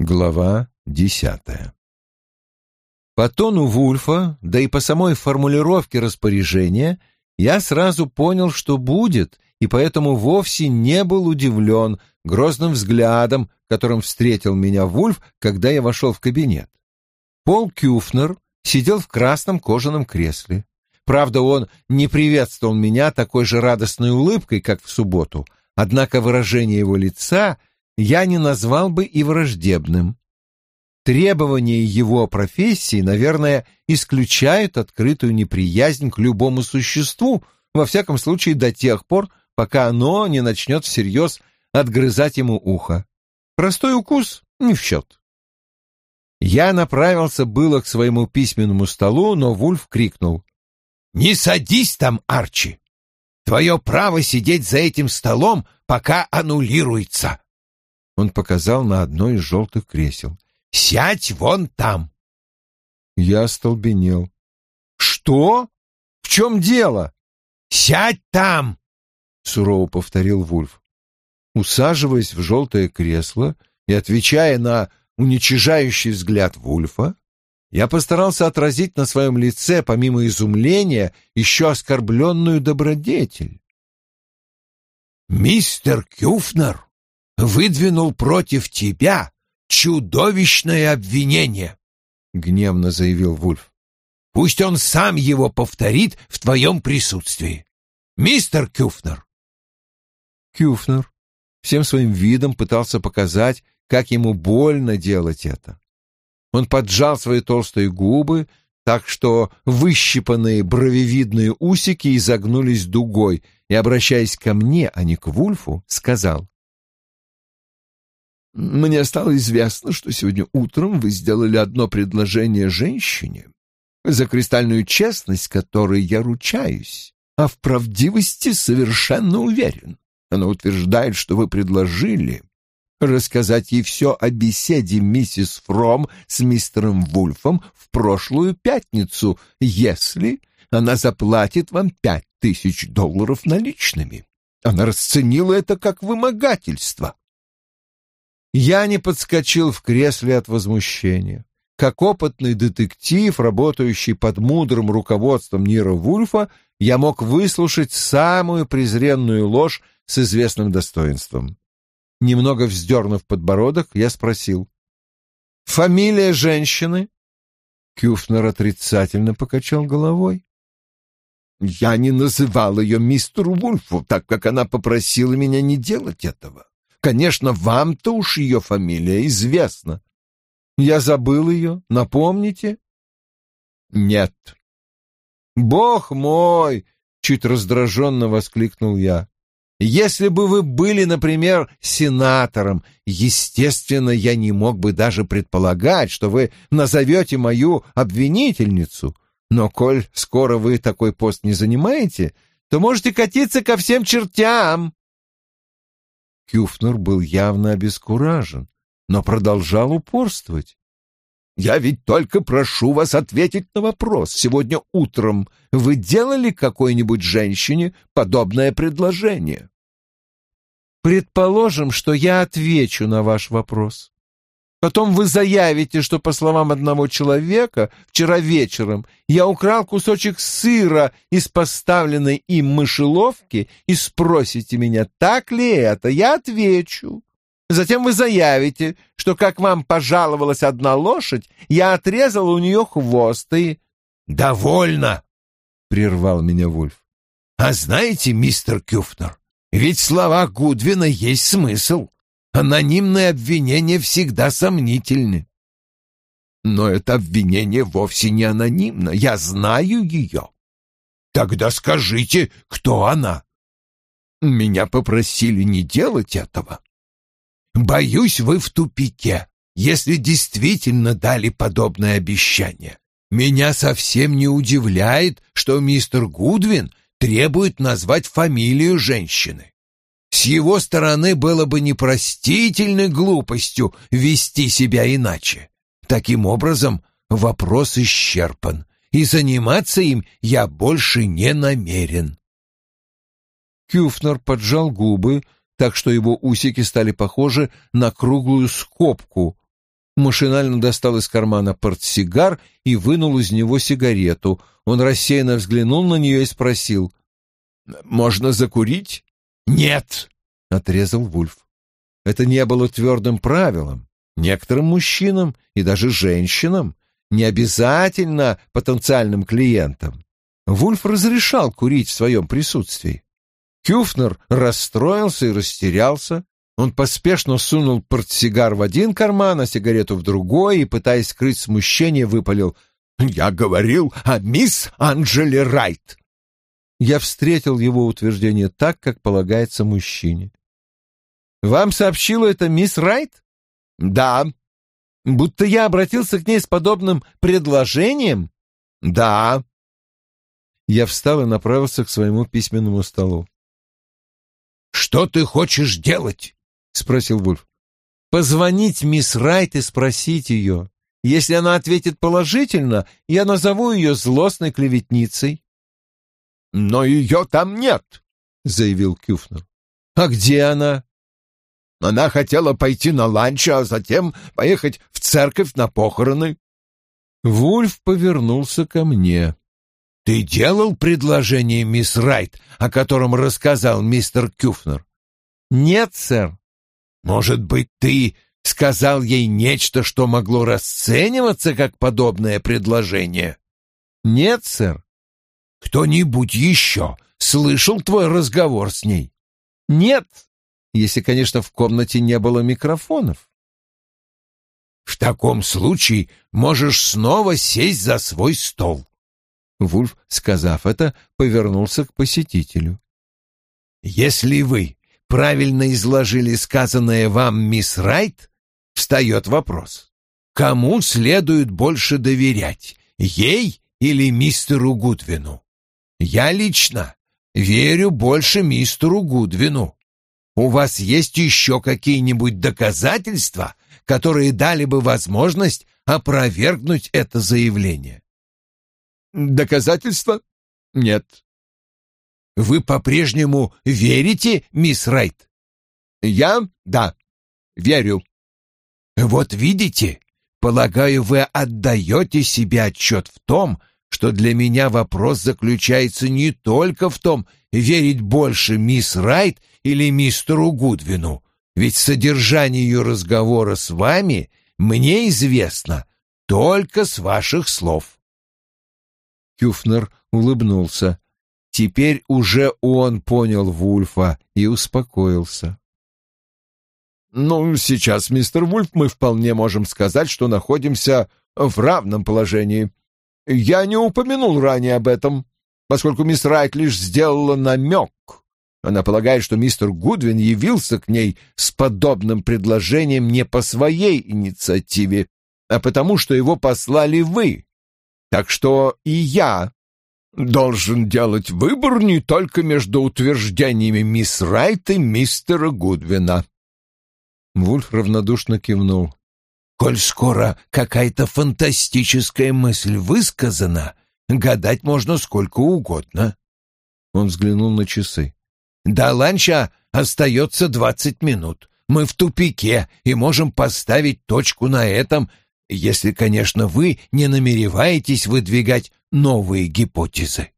Глава десятая По тону Вульфа, да и по самой формулировке распоряжения, я сразу понял, что будет, и поэтому вовсе не был удивлен грозным взглядом, которым встретил меня Вульф, когда я вошел в кабинет. Пол Кюфнер сидел в красном кожаном кресле. Правда, он не приветствовал меня такой же радостной улыбкой, как в субботу, однако выражение его лица — я не назвал бы и враждебным. Требования его профессии, наверное, исключают открытую неприязнь к любому существу, во всяком случае до тех пор, пока оно не начнет всерьез отгрызать ему ухо. Простой укус не в счет. Я направился было к своему письменному столу, но Вульф крикнул. «Не садись там, Арчи! Твое право сидеть за этим столом пока аннулируется!» Он показал на одно из желтых кресел. «Сядь вон там!» Я остолбенел. «Что? В чем дело?» «Сядь там!» — сурово повторил Вульф. Усаживаясь в желтое кресло и отвечая на уничижающий взгляд Вульфа, я постарался отразить на своем лице, помимо изумления, еще оскорбленную добродетель. «Мистер Кюфнер!» Выдвинул против тебя чудовищное обвинение, — гневно заявил Вульф. Пусть он сам его повторит в твоем присутствии. Мистер Кюфнер. Кюфнер всем своим видом пытался показать, как ему больно делать это. Он поджал свои толстые губы, так что выщипанные бровевидные усики изогнулись дугой, и, обращаясь ко мне, а не к Вульфу, сказал, мне стало известно, что сегодня утром вы сделали одно предложение женщине, за кристальную честность которой я ручаюсь, а в правдивости совершенно уверен. Она утверждает, что вы предложили рассказать ей все о беседе миссис Фром с мистером Вульфом в прошлую пятницу, если она заплатит вам пять тысяч долларов наличными. Она расценила это как вымогательство. Я не подскочил в кресле от возмущения. Как опытный детектив, работающий под мудрым руководством Нира Вульфа, я мог выслушать самую презренную ложь с известным достоинством. Немного вздернув подбородок, я спросил. «Фамилия женщины?» Кюфнер отрицательно покачал головой. «Я не называл ее мистеру Вульфу, так как она попросила меня не делать этого. Конечно, вам-то уж ее фамилия известна. Я забыл ее, напомните? Нет. Бог мой! Чуть раздраженно воскликнул я. Если бы вы были, например, сенатором, естественно, я не мог бы даже предполагать, что вы назовете мою обвинительницу. Но коль скоро вы такой пост не занимаете, то можете катиться ко всем чертям. Кюфнер был явно обескуражен, но продолжал упорствовать. «Я ведь только прошу вас ответить на вопрос. Сегодня утром вы делали какой-нибудь женщине подобное предложение?» «Предположим, что я отвечу на ваш вопрос. Потом вы заявите, что, по словам одного человека, вчера вечером я украл кусочек сыра из поставленной им мышеловки и спросите меня, так ли это, я отвечу. Затем вы заявите, что, как вам пожаловалась одна лошадь, я отрезал у нее хвост и... «Довольно!» — прервал меня Вульф. «А знаете, мистер Кюфнер, ведь в словах Гудвина есть смысл. Анонимные обвинения всегда сомнительны. Но это обвинение вовсе не анонимно. Я знаю ее. Тогда скажите, кто она? Меня попросили не делать этого. Боюсь, вы в тупике, если действительно дали подобное обещание. Меня совсем не удивляет, что мистер Гудвин требует назвать фамилию женщины. С его стороны было бы непростительной глупостью вести себя иначе. Таким образом, вопрос исчерпан, и заниматься им я больше не намерен. Кюфнер поджал губы, так что его усики стали похожи на круглую скобку. Машинально достал из кармана портсигар и вынул из него сигарету. Он рассеянно взглянул на нее и спросил. «Можно закурить?» «Нет!» — отрезал Вульф. Это не было твердым правилом. Некоторым мужчинам и даже женщинам, не обязательно потенциальным клиентам, Вульф разрешал курить в своем присутствии. Кюфнер расстроился и растерялся. Он поспешно сунул портсигар в один карман, а сигарету в другой и, пытаясь скрыть смущение, выпалил «Я говорил о мисс Анджеле Райт!» Я встретил его утверждение так, как полагается мужчине. «Вам сообщила это мисс Райт?» «Да». «Будто я обратился к ней с подобным предложением?» «Да». Я встал и направился к своему письменному столу. «Что ты хочешь делать?» — спросил Вульф. «Позвонить мисс Райт и спросить ее. Если она ответит положительно, я назову ее злостной клеветницей». «Но ее там нет», — заявил Кюфнер. «А где она?» «Она хотела пойти на ланч, а затем поехать в церковь на похороны». Вульф повернулся ко мне. «Ты делал предложение, мисс Райт, о котором рассказал мистер Кюфнер?» «Нет, сэр». «Может быть, ты сказал ей нечто, что могло расцениваться как подобное предложение?» «Нет, сэр». «Кто-нибудь еще слышал твой разговор с ней?» «Нет, если, конечно, в комнате не было микрофонов». «В таком случае можешь снова сесть за свой стол». Вульф, сказав это, повернулся к посетителю. «Если вы правильно изложили сказанное вам мисс Райт, встает вопрос, кому следует больше доверять, ей или мистеру Гудвину? Я лично верю больше мистеру Гудвину. У вас есть еще какие-нибудь доказательства, которые дали бы возможность опровергнуть это заявление?» Доказательства? Нет. Вы по-прежнему верите, мисс Райт? Я? Да. Верю. Вот видите, полагаю, вы отдаете себе отчет в том, что для меня вопрос заключается не только в том, верить больше мисс Райт или мистеру Гудвину, ведь содержание ее разговора с вами мне известно только с ваших слов. Кюфнер улыбнулся. Теперь уже он понял Вульфа и успокоился. «Ну, сейчас, мистер Вульф, мы вполне можем сказать, что находимся в равном положении. Я не упомянул ранее об этом, поскольку мисс Райт лишь сделала намек. Она полагает, что мистер Гудвин явился к ней с подобным предложением не по своей инициативе, а потому что его послали вы. Так что и я должен делать выбор не только между утверждениями мисс Райт и мистера Гудвина. Вульф равнодушно кивнул. «Коль скоро какая-то фантастическая мысль высказана, гадать можно сколько угодно». Он взглянул на часы. «До ланча остается двадцать минут. Мы в тупике и можем поставить точку на этом если, конечно, вы не намереваетесь выдвигать новые гипотезы.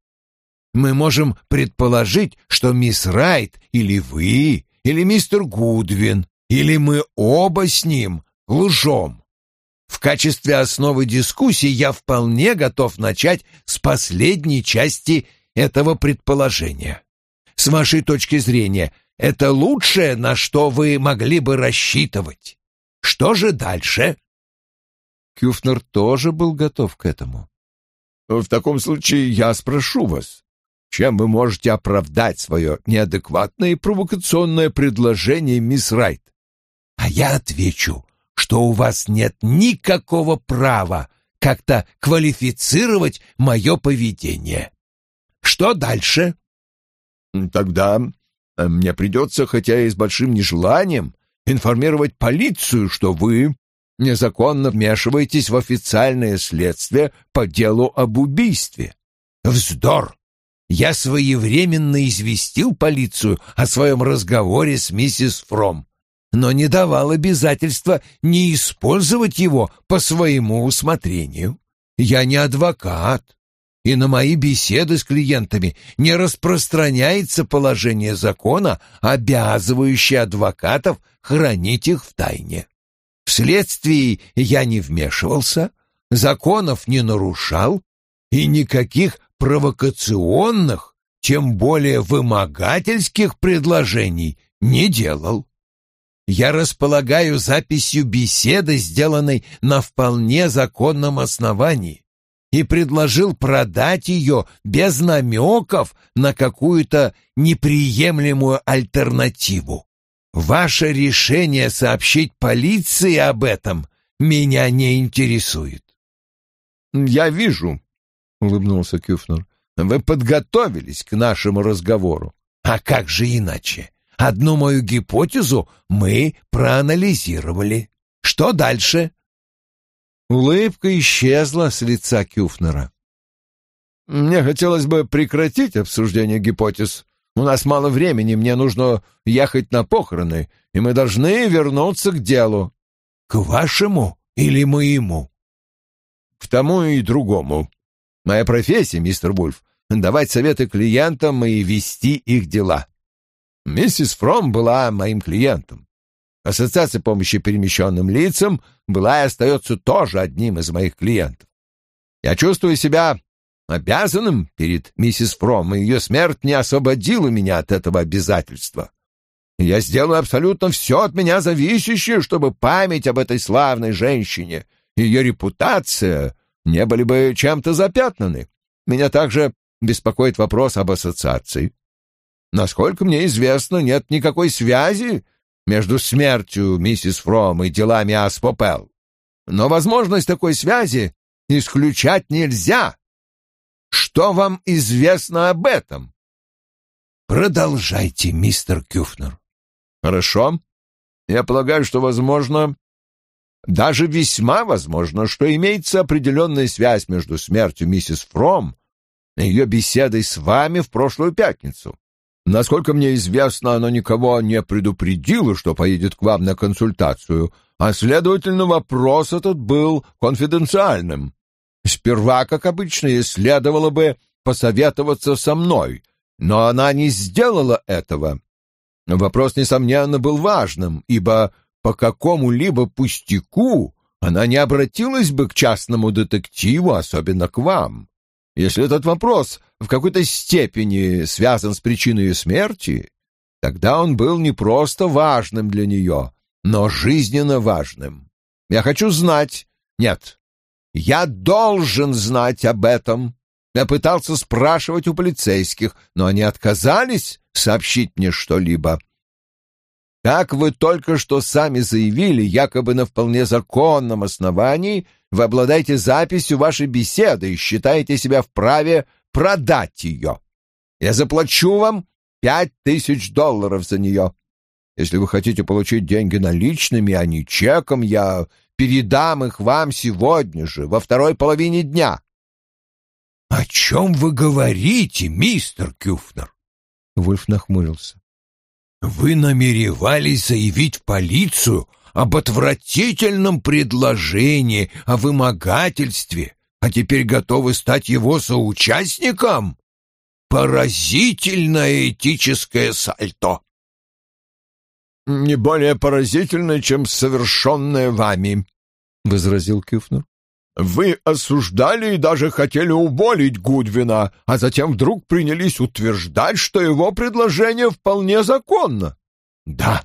Мы можем предположить, что мисс Райт или вы, или мистер Гудвин, или мы оба с ним лжем. В качестве основы дискуссии я вполне готов начать с последней части этого предположения. С вашей точки зрения, это лучшее, на что вы могли бы рассчитывать. Что же дальше? Кюфнер тоже был готов к этому. «В таком случае я спрошу вас, чем вы можете оправдать свое неадекватное и провокационное предложение, мисс Райт?» «А я отвечу, что у вас нет никакого права как-то квалифицировать мое поведение. Что дальше?» «Тогда мне придется, хотя и с большим нежеланием, информировать полицию, что вы незаконно вмешиваетесь в официальное следствие по делу об убийстве. Вздор! Я своевременно известил полицию о своем разговоре с миссис Фром. Но не давал обязательства не использовать его по своему усмотрению. Я не адвокат, и на мои беседы с клиентами не распространяется положение закона, обязывающее адвокатов хранить их в тайне. Вследствие я не вмешивался, законов не нарушал и никаких провокационных, тем более вымогательских предложений не делал. Я располагаю записью беседы, сделанной на вполне законном основании, и предложил продать ее без намеков на какую-то неприемлемую альтернативу. Ваше решение сообщить полиции об этом меня не интересует. «Я вижу», — улыбнулся Кюфнер, — «вы подготовились к нашему разговору». «А как же иначе? Одну мою гипотезу мы проанализировали. Что дальше?» Улыбка исчезла с лица Кюфнера. «Мне хотелось бы прекратить обсуждение гипотез. У нас мало времени, мне нужно ехать на похороны, и мы должны вернуться к делу». «К вашему или моему?» «К тому и другому. Моя профессия, мистер Вульф, давать советы клиентам и вести их дела. Миссис Фром была моим клиентом. Ассоциация помощи перемещенным лицам была и остается тоже одним из моих клиентов. Я чувствую себя обязанным перед миссис Фром, и ее смерть не освободила меня от этого обязательства. Я сделаю абсолютно все от меня зависящее, чтобы память об этой славной женщине и ее репутация не были бы чем-то запятнаны. Меня также беспокоит вопрос об ассоциации. Насколько мне известно, нет никакой связи между смертью миссис Фром и делами Аспопел. Но возможность такой связи исключать нельзя. Что вам известно об этом? Продолжайте, мистер Кюфнер. Хорошо. Я полагаю, что возможно, даже весьма возможно, что имеется определенная связь между смертью миссис Фром и ее беседой с вами в прошлую пятницу. Насколько мне известно, она никого не предупредила, что поедет к вам на консультацию, а, следовательно, вопрос этот был конфиденциальным. Сперва, как обычно, ей следовало бы посоветоваться со мной, но она не сделала этого. Вопрос, несомненно, был важным, ибо по какому-либо пустяку она не обратилась бы к частному детективу, особенно к вам. Если этот вопрос в какой-то степени связан с причиной смерти, тогда он был не просто важным для нее, но жизненно важным. Я хочу знать... Нет, я должен знать об этом. Я пытался спрашивать у полицейских, но они отказались сообщить мне что-либо. Как вы только что сами заявили, якобы на вполне законном основании, вы обладаете записью вашей беседы и считаете себя вправе продать ее. Я заплачу вам пять тысяч долларов за нее. Если вы хотите получить деньги наличными, а не чеком, я передам их вам сегодня же, во второй половине дня. — О чем вы говорите, мистер Кюфнер? Вульф нахмурился. — Вы намеревались заявить в полицию об отвратительном предложении, о вымогательстве, а теперь готовы стать его соучастником? Поразительное этическое сальто. Не более поразительное, чем совершенное вами, возразил Кюфнер. Вы осуждали и даже хотели уволить Гудвина, а затем вдруг принялись утверждать, что его предложение вполне законно. Да,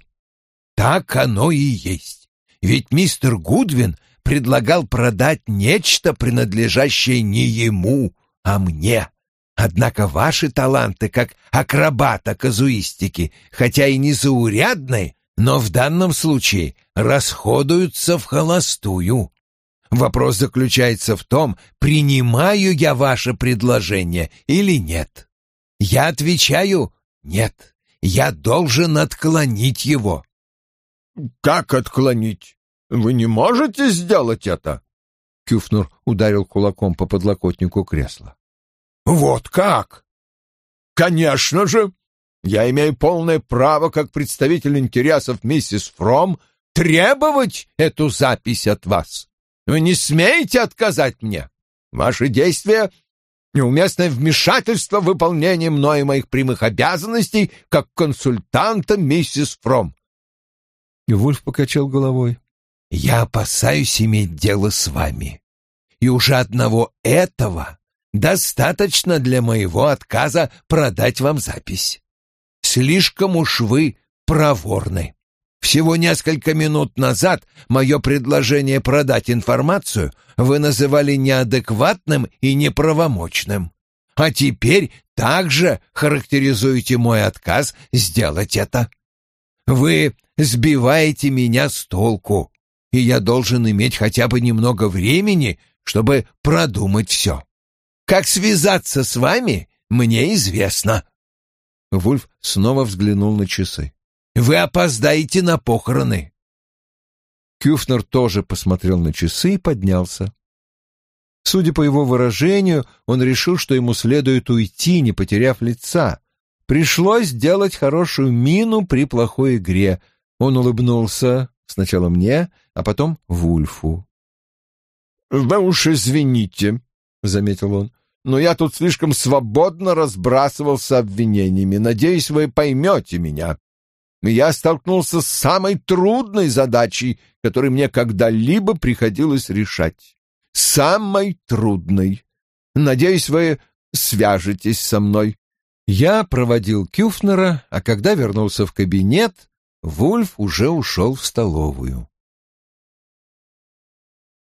так оно и есть. Ведь мистер Гудвин предлагал продать нечто, принадлежащее не ему, а мне. Однако ваши таланты, как акробата казуистики, хотя и незаурядны, но в данном случае расходуются в холостую. Вопрос заключается в том, принимаю я ваше предложение или нет. Я отвечаю «нет». Я должен отклонить его. «Как отклонить?» Вы не можете сделать это? Кюфнер ударил кулаком по подлокотнику кресла. Вот как? Конечно же, Я имею полное право, как представитель интересов миссис Фром, требовать эту запись от вас. Вы не смеете отказать мне. Ваши действия — неуместное вмешательство в выполнение мною моих прямых обязанностей как консультанта миссис Фром. Вульф покачал головой. «Я опасаюсь иметь дело с вами. И уже одного этого достаточно для моего отказа продать вам запись. Слишком уж вы проворны. Всего несколько минут назад мое предложение продать информацию вы называли неадекватным и неправомочным. А теперь также характеризуете мой отказ сделать это. Вы сбиваете меня с толку, и я должен иметь хотя бы немного времени, чтобы продумать все. Как связаться с вами, мне известно. Вульф снова взглянул на часы. Вы опоздаете на похороны. Кюфнер тоже посмотрел на часы и поднялся. Судя по его выражению, он решил, что ему следует уйти, не потеряв лица. Пришлось сделать хорошую мину при плохой игре. Он улыбнулся сначала мне, а потом Вульфу. «Вы уж извините», — заметил он, — «но я тут слишком свободно разбрасывался обвинениями. Надеюсь, вы поймете меня. Я столкнулся с самой трудной задачей, которую мне когда-либо приходилось решать. Самой трудной. Надеюсь, вы свяжетесь со мной». Я проводил Кюфнера, а когда вернулся в кабинет, Вульф уже ушел в столовую.